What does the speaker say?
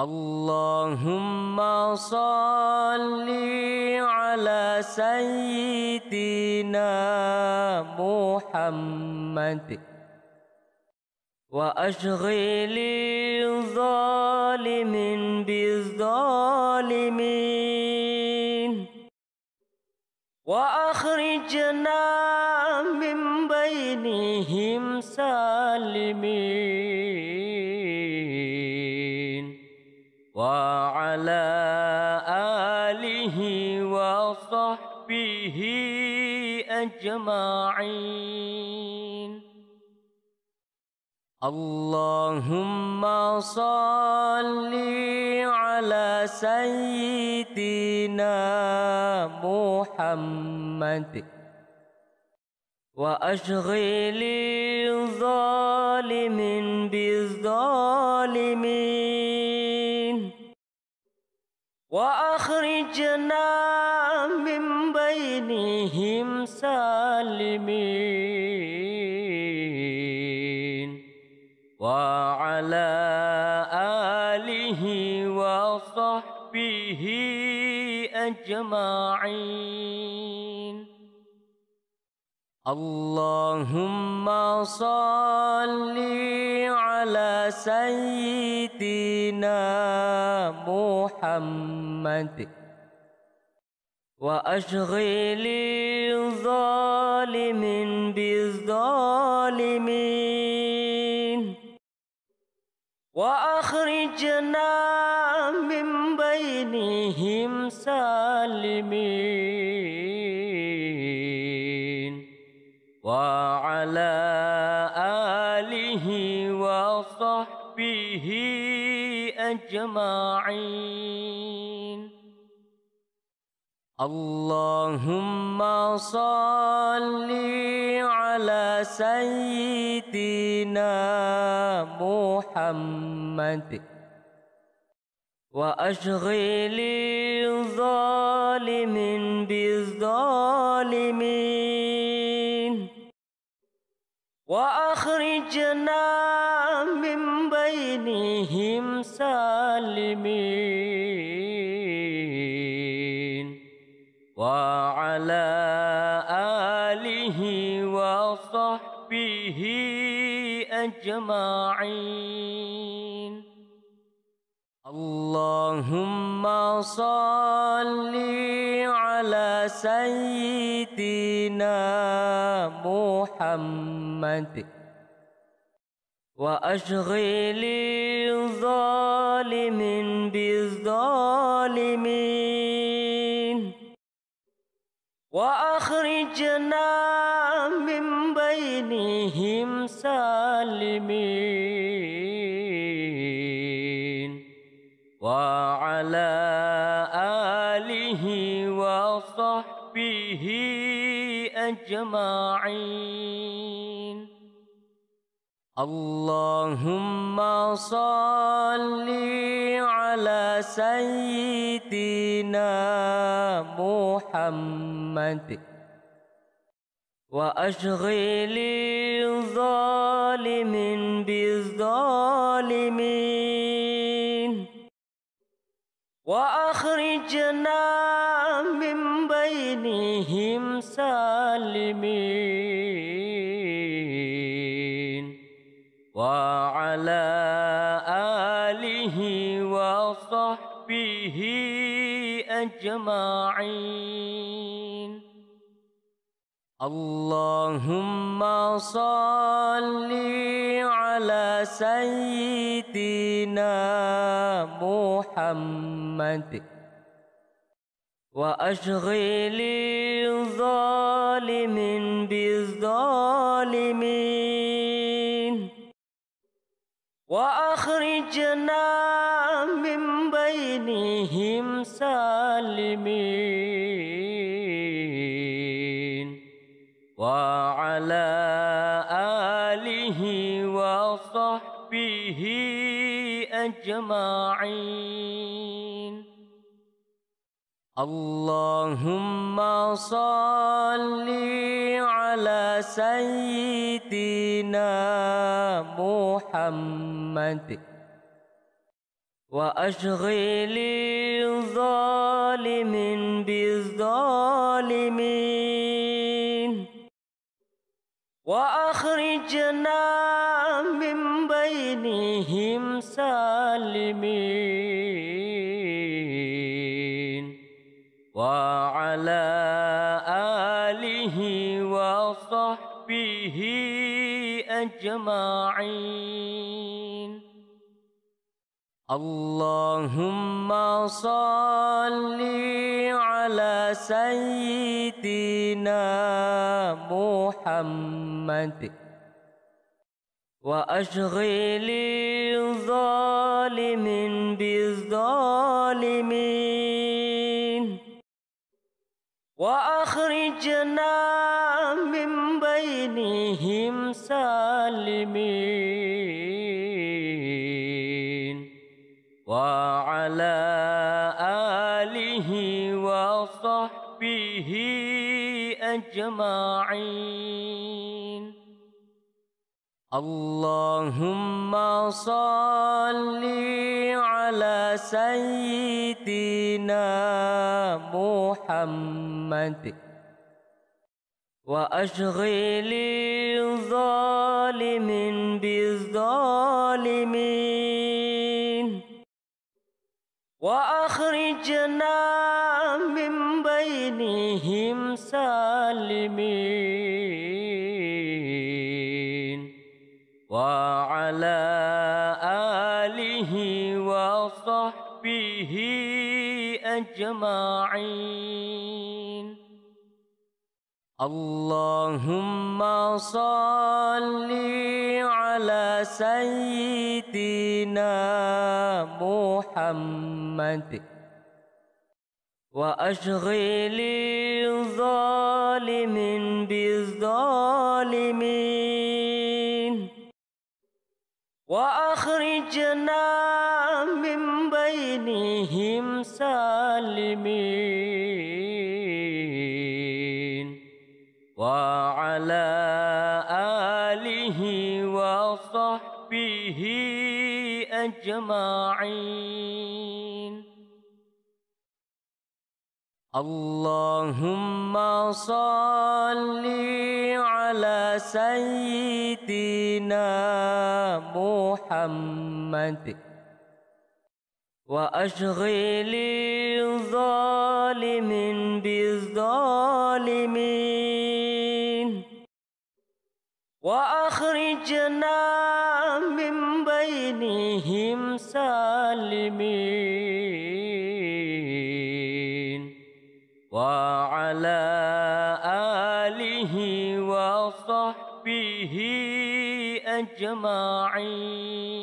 اللهم صل على سيدنا محمد وأشغل الظالم بالظالمين وأخرجنا من بينهم سالمين. وعلى آله وصحبه أجمعين. اللهم صل على سيدنا محمد وأشغل الظالم بالظالمين. وأخرجنا من بينهم سالمين وعلى آله وصحبه أجمعين اللهم صل على سيدنا محمد وأشغل الظالم بالظالمين وأخرجنا من بينهم سالمين. أجمعين. اللهم صل على سيدنا محمد وأشغل الظالم بالظالمين. وأخرجنا من بينهم سالمين وعلى آله وصحبه أجمعين. اللهم صل على سيدنا محمد. وأشغل الظالم بالظالمين. وأخرجنا من بينهم سالمين. وعلى آله وصحبه أجمعين. اللهم صل على سيدنا محمد وأشغل الظالم بالظالمين وأخرجنا من بينهم سالمين. وعلى آله وصحبه أجمعين. اللهم صل على سيدنا محمد وأشغل الظالم بالظالمين. وأخرجنا من بينهم سالمين وعلى آله وصحبه أجمعين اللهم صل على سيدنا محمد وأشغل الظالم بالظالمين وأخرجنا من بينهم سالمين. أجمعين. اللهم صل على سيدنا محمد وأشغل الظالم بالظالمين. وأخرجنا من بينهم سالمين وعلى آله وصحبه أجمعين. اللهم صل على سيدنا محمد وأشغل الظالم بالظالمين. وأخرجنا من بينهم سالمين. وعلى آله وصحبه أجمعين. اللهم صل على سيدنا محمد وأشغل الظالم بالظالمين وأخرجنا من بينهم سالمين. وصحبه اللهم صل على سيدنا محمد وأشغل الظالم بالظالمين. وأخرجنا بينهم سالمين وعلى آله وصحبه أجمعين